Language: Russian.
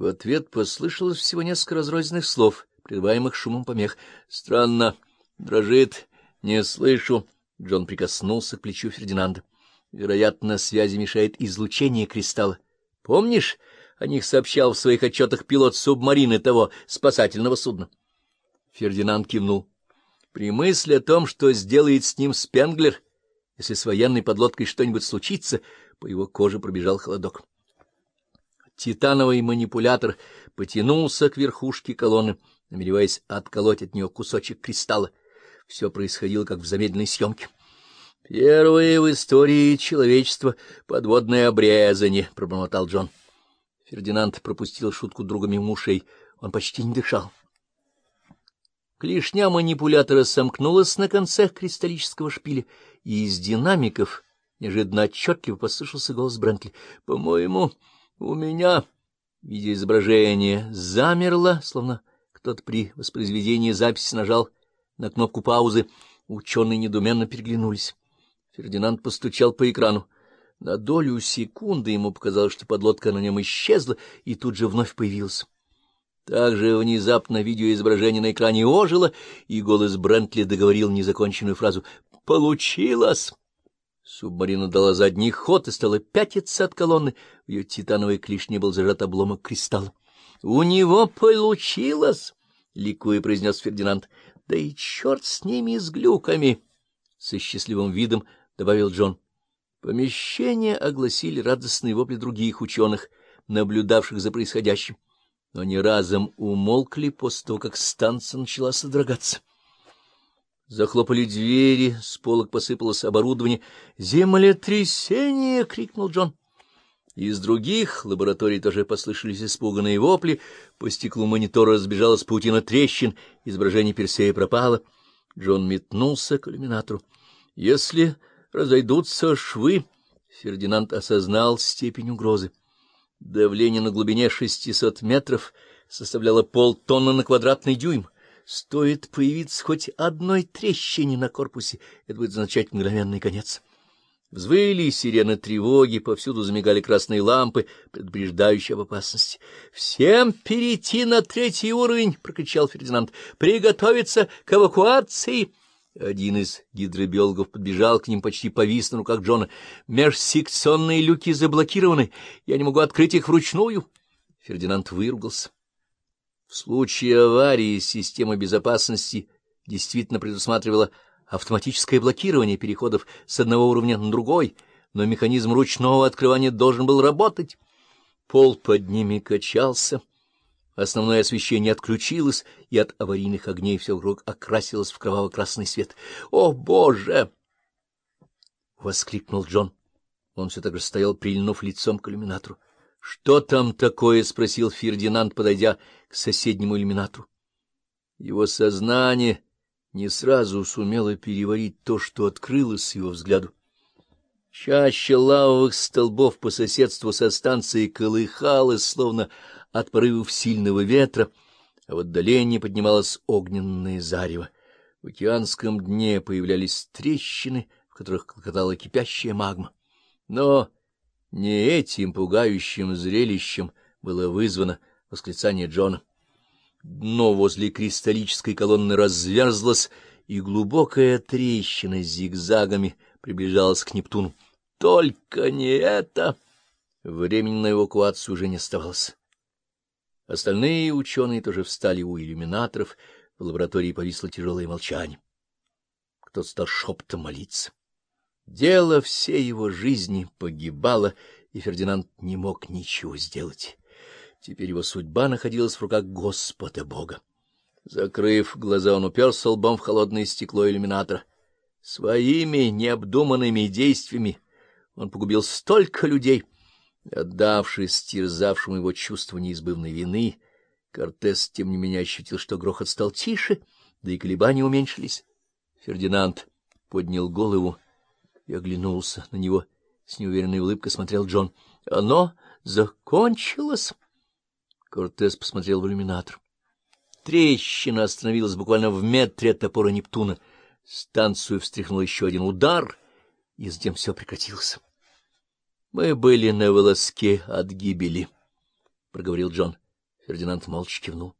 В ответ послышалось всего несколько разрозненных слов, прерываемых шумом помех. Странно, дрожит, не слышу. Джон прикоснулся к плечу Фердинанда. Вероятно, связи мешает излучение кристалла. Помнишь, о них сообщал в своих отчетах пилот субмарины того спасательного судна? Фердинанд кивнул. При мысли о том, что сделает с ним Спенглер, если с военной подлодкой что-нибудь случится, по его коже пробежал холодок. Титановый манипулятор потянулся к верхушке колонны, намереваясь отколоть от нее кусочек кристалла. Все происходило, как в замедленной съемке. — Первое в истории человечества подводное обрезание, — пробормотал Джон. Фердинанд пропустил шутку друга мимо ушей. Он почти не дышал. Клешня манипулятора сомкнулась на конце кристаллического шпиля, и из динамиков неожиданно отчетливо послышался голос Брентли. — По-моему, у меня... Видеоизображение замерло, словно кто-то при воспроизведении записи нажал на кнопку паузы. Ученые недуменно переглянулись. Фердинанд постучал по экрану. На долю секунды ему показалось, что подлодка на нем исчезла и тут же вновь появилась. Также внезапно видеоизображение на экране ожило, и голос Брентли договорил незаконченную фразу «Получилось!». Субмарина дала задний ход и стала пятиться от колонны. В ее титановой клешне был зажат обломок кристалла. — У него получилось! — ликуя произнес Фердинанд. — Да и черт с ними, с глюками! — со счастливым видом добавил Джон. Помещение огласили радостные вопли других ученых, наблюдавших за происходящим. Но они разом умолкли после того, как станция начала содрогаться. Захлопали двери, с полок посыпалось оборудование. «Землетрясение!» — крикнул Джон. Из других лабораторий тоже послышались испуганные вопли. По стеклу монитора разбежалась паутина трещин, изображение Персея пропало. Джон метнулся к иллюминатору. «Если разойдутся швы...» Фердинанд осознал степень угрозы. Давление на глубине шестисот метров составляло полтонны на квадратный дюйм. Стоит появиться хоть одной трещине на корпусе, это будет означать мгновенный конец. Взвыли сирены тревоги, повсюду замигали красные лампы, предупреждающие об опасности. — Всем перейти на третий уровень! — прокричал Фердинанд. — Приготовиться к эвакуации! Один из гидробиологов подбежал к ним, почти повис на руках Джона. — Межсекционные люки заблокированы. Я не могу открыть их вручную. Фердинанд выругался. В случае аварии система безопасности действительно предусматривала автоматическое блокирование переходов с одного уровня на другой, но механизм ручного открывания должен был работать. Пол под ними качался, основное освещение отключилось, и от аварийных огней все вокруг окрасилось в кроваво-красный свет. «О, Боже!» — воскликнул Джон. Он все так же стоял, прильнув лицом к иллюминатору. — Что там такое? — спросил Фердинанд, подойдя к соседнему иллюминатору. Его сознание не сразу сумело переварить то, что открылось его взгляду. Чаще лавовых столбов по соседству со станцией колыхалась, словно от порывов сильного ветра, а в отдалении поднималось огненное зарево. В океанском дне появлялись трещины, в которых клокотала кипящая магма. Но не этим пугающим зрелищем было вызвано восклицание Джона. Дно возле кристаллической колонны разверзлось, и глубокая трещина с зигзагами приближалась к Нептуну. Только не это! Времени на эвакуацию уже не оставалось. Остальные ученые тоже встали у иллюминаторов, в лаборатории повисло тяжелое молчание. Кто-то стал шепотом молиться. Дело всей его жизни погибало, и Фердинанд не мог ничего сделать. Теперь его судьба находилась в руках Господа Бога. Закрыв глаза, он уперся лбом в холодное стекло иллюминатора. Своими необдуманными действиями он погубил столько людей. Отдавшись терзавшему его чувству неизбывной вины, Кортес, тем не менее, ощутил, что грохот стал тише, да и колебания уменьшились. Фердинанд поднял голову и оглянулся на него. С неуверенной улыбкой смотрел Джон. — Оно закончилось? Кортес посмотрел в иллюминатор. Трещина остановилась буквально в метре от топора Нептуна. Станцию встряхнул еще один удар, и затем все прекратилось. — Мы были на волоске от гибели, — проговорил Джон. Фердинанд молча кивнул.